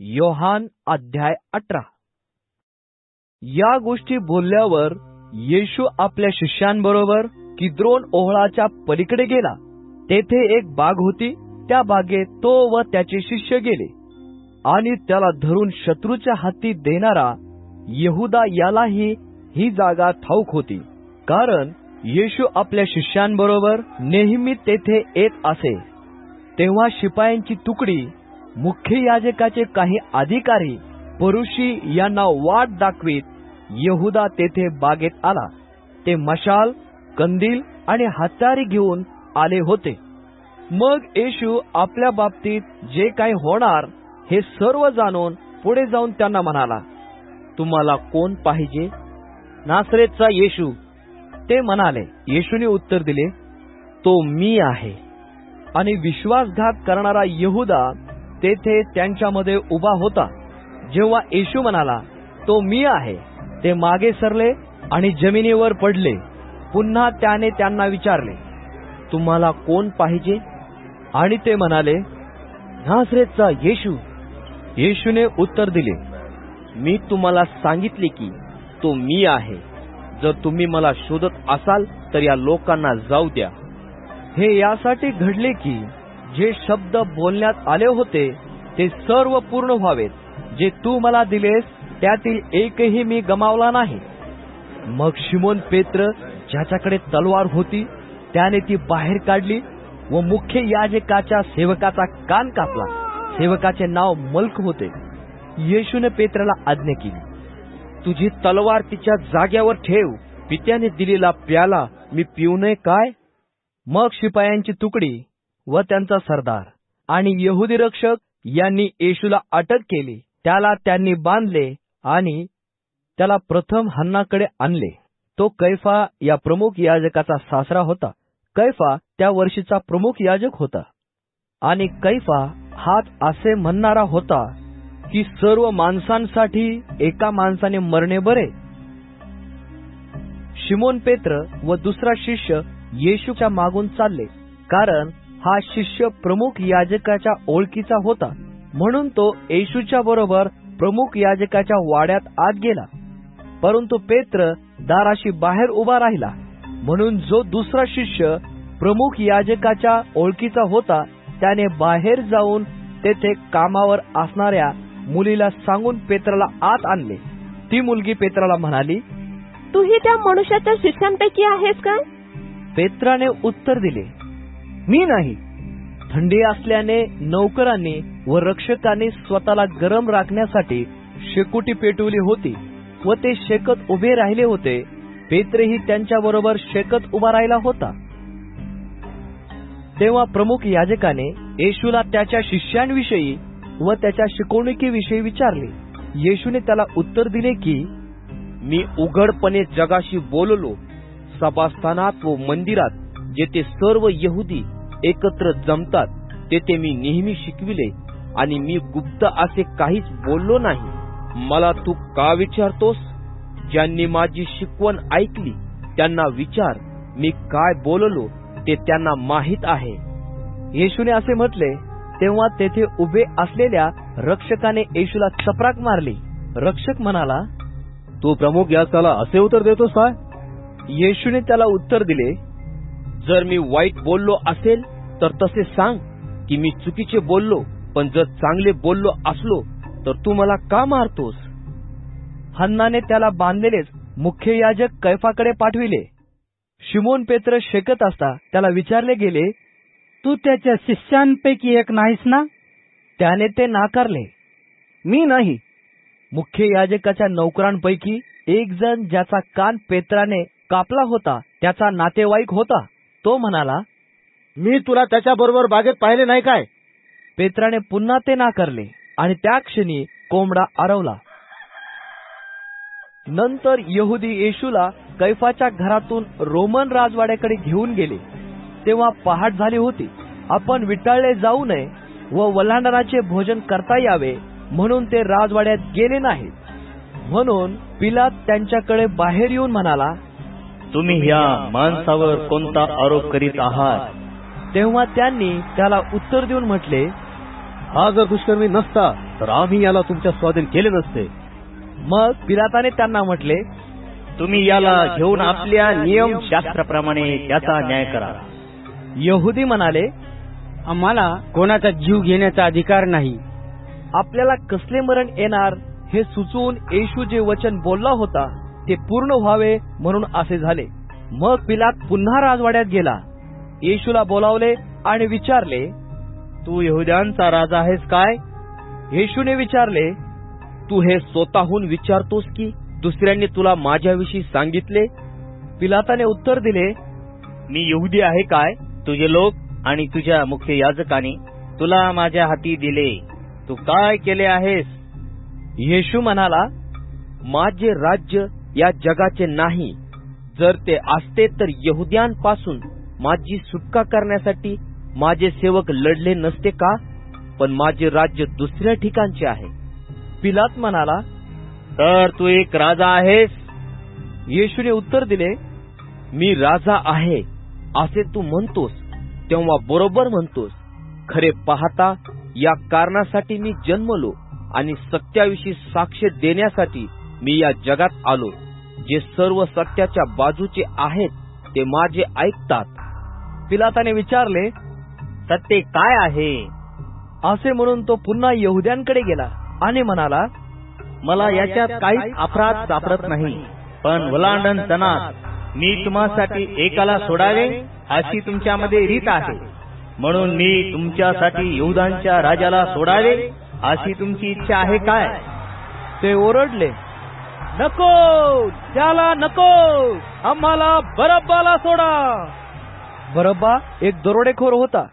योहान अध्याय अठरा. या गोष्टी बोलल्यावर येशू आपल्या शिष्यांबरोबर किद्रोन ओहळाच्या पलीकडे गेला. तेथे एक बाग होती. त्या बागेत तो व त्याचे शिष्य गेले. आणि त्याला धरून शत्रूच्या हाती देणारा येहुदा यालाही ही जागा ठाऊक होती. कारण येशू आपल्या शिष्यांबरोबर नेहमी तेथे येत असे. तेव्हा शिपायांची तुकडी मुख्य याजकाचे काही अधिकारी परुषी यांना वाट दाखवीत येहुदा तेथे बागेत आला. ते मशाल कंदील आणि हत्यारी घेऊन आले होते. मग येशू आपल्या बाबतीत जे काही होणार हे सर्व जाणून पुढे जाऊन त्यांना म्हणाला तुम्हाला कोण पाहिजे? नासरेतचा येशू. ते म्हणाले येशूने उत्तर दिले तो मी आहे. आणि विश्वासघात करणारा येहुदा तेथे त्यांच्यामध्ये उभा होता. जेव्हा येशू म्हणाला तो मी आहे ते मागे सरले आणि जमिनीवर पडले. पुन्हा त्याने त्यांना विचारले तुम्हाला कोण पाहिजे? आणि ते म्हणाले नासरेचा येशू. येशूने उत्तर दिले मी तुम्हाला सांगितले की तो मी आहे. जर तुम्ही मला शोधत असाल तर या लोकांना जाऊ द्या. हे यासाठी घडले की जे शब्द बोलण्यात आले होते ते सर्व पूर्ण व्हावेत. जे तू मला दिलेस त्यातील एकही मी गमावला नाही. मग शिमोन पेत्र ज्याच्याकडे तलवार होती त्याने ती बाहेर काढली व मुख्य याजकाच्या सेवकाचा कान कापला. सेवकाचे नाव मल्क होते. येशूने पेत्राला आज्ञा केली तुझी तलवार तिच्या जाग्यावर ठेव. पित्याने दिलेला प्याला मी पिऊ नये काय? मग शिपायांची तुकडी व त्यांचा सरदार. आणि यहुदी रक्षक यांनी येशूला अटक केली. त्याला त्यांनी बांधले आणि त्याला प्रथम हन्नाकडे आणले. तो कैफा या प्रमुख याजकाचा सासरा होता. कैफा त्या वर्षीचा प्रमुख याजक होता. आणि कैफा हाच असे म्हणणारा होता की सर्व माणसांसाठी एका माणसाने मरणे बरे. शिमोन पेत्र व दुसरा शिष्य येशूच्या मागून चालले. कारण हा शिष्य प्रमुख याजकाच्या ओळखीचा होता. म्हणून तो येशूच्या बरोबर प्रमुख याजकाच्या वाड्यात आत गेला. परंतु पेत्र दाराशी बाहेर उभा राहिला. म्हणून जो दुसरा शिष्य प्रमुख याजकाच्या ओळखीचा होता त्याने बाहेर जाऊन तेथे कामावर असणाऱ्या मुलीला सांगून पेत्राला आत आणले. ती मुलगी पेत्राला म्हणाली तूही त्या मनुष्याच्या शिष्यांपैकी आहेस का? पेत्राने उत्तर दिले मी नाही. थंडी असल्याने नौकरांनी व रक्षकांनी स्वतःला गरम राखण्यासाठी शेकोटी पेटवली होती व ते शेकत उभे राहिले होते. पेत्रेही त्यांच्या बरोबर शेकत उभा राहिला होता. तेव्हा प्रमुख याजकाने येशूला त्याच्या शिष्यांविषयी व त्याच्या शिकवणुकीविषयी विचारले. येशूने त्याला उत्तर दिले की मी उघडपणे जगाशी बोललो. सभास्थानात व मंदिरात जेथे सर्व यहुदी एकत्र जमतात तेथे मी नेहमी शिकविले आणि मी गुप्त असे काहीच बोललो नाही. मला तू का विचारतोस? ज्यांनी माझी शिकवण ऐकली त्यांना विचार मी काय बोललो ते त्यांना माहीत आहे. येशूने असे म्हटले तेव्हा तेथे उभे असलेल्या रक्षकाने येशूला चपराक मारली. रक्षक म्हणाला तू प्रमुख याचाला असे उत्तर देतोस काय? येशूने त्याला उत्तर दिले जर मी वाईट बोललो असेल तर तसे सांग की मी चुकीचे बोललो पण जर चांगले बोललो असलो तर तू मला का मारतोस? हन्नाने त्याला बांधलेलेच मुख्य याजक कैफाकडे पाठविले. शिमोन पेत्र शेकत असता त्याला विचारले गेले तू त्याच्या शिष्यांपैकी एक नाहीस ना? त्याने ते नाकारले मी नाही. मुख्य याजकाच्या नौकरांपैकी एक जण ज्याचा कान पेत्राने कापला होता त्याचा नातेवाईक होता. तो म्हणाला मी तुला त्याच्या बरोबर बागेत पाहिले नाही काय? पेत्राने पुन्हा ते नाकारले आणि त्या क्षणी कोंबडा आरवला. नंतर यहुदी येशूला कैफाच्या घरातून रोमन राजवाड्याकडे घेऊन गेले. तेव्हा पहाट झाली होती. आपण विटाळले जाऊ नये व वलांडराचे भोजन करता यावे म्हणून ते राजवाड्यात गेले नाहीत. म्हणून पिलात त्यांच्याकडे बाहेर येऊन म्हणाला तुम्ही ह्या माणसावर कोणता आरोप करीत आहात? तेव्हा त्यांनी त्याला उत्तर देऊन म्हटले हा जर दुष्कर्मी नसता तर आम्ही याला तुमच्या स्वाधीन केले नसते. मग पिलाताने त्यांना म्हटले तुम्ही याला घेऊन आपल्या नियम शास्त्राप्रमाणे त्याचा न्याय करा. यहुदी म्हणाले आम्हाला कोणाचा जीव घेण्याचा अधिकार नाही. आपल्याला कसले मरण येणार हे सुचवून येशू जे वचन बोलला होता. ते पूर्ण व्हावे म्हणून असे झाले. मग पिलात पुन्हा राजवाड्यात गेला. येशूला बोलावले आणि विचारले तू यहुद्यांचा राजा आहेस काय? येशूने विचारले तू हे स्वतःहून विचारतोस की दुसऱ्यांनी तुला माझ्याविषयी सांगितले? पिलाताने उत्तर दिले मी यहुदी आहे काय? तुझे लोक आणि तुझ्या मुख्य याजकाने तुला माझ्या हाती दिले. तू काय केले आहेस? येशू म्हणाला माझे राज्य या जगाचे नाही. जर ते असते तर यहुद्यांपासून माझी सुटका करण्यासाठी माझे सेवक लढले नसते का? पण माझे राज्य दुसऱ्या ठिकाणचे आहे. पिलात म्हणाला तर तू एक राजा आहेस. येशूने उत्तर दिले मी राजा आहे असे तू म्हणतोस तेव्हा बरोबर म्हणतोस. खरे पाहता या कारणासाठी मी जन्मलो आणि सत्याविषयी साक्ष देण्यासाठी मी या जगात आलो. जे सर्व सत्याच्या बाजूचे आहेत ते माझे ऐकतात. पिलाताने विचारले सत्य काय आहे? असे म्हणून तो पुन्हा यहुद्यांकडे गेला आणि म्हणाला मला याच्यात काहीच अपराध सापडत नाही. पण वलांडन तणात मी तुम्हासाठी एकाला सोडावे अशी तुमच्यामध्ये रीत आहे. म्हणून मी तुमच्यासाठी यहुदांच्या राजाला सोडावे अशी तुमची इच्छा आहे काय? ते ओरडले नको त्याला नको आम्हाला बरब्बाला सोडा. बरब्बा एक दरोडेखोर होता.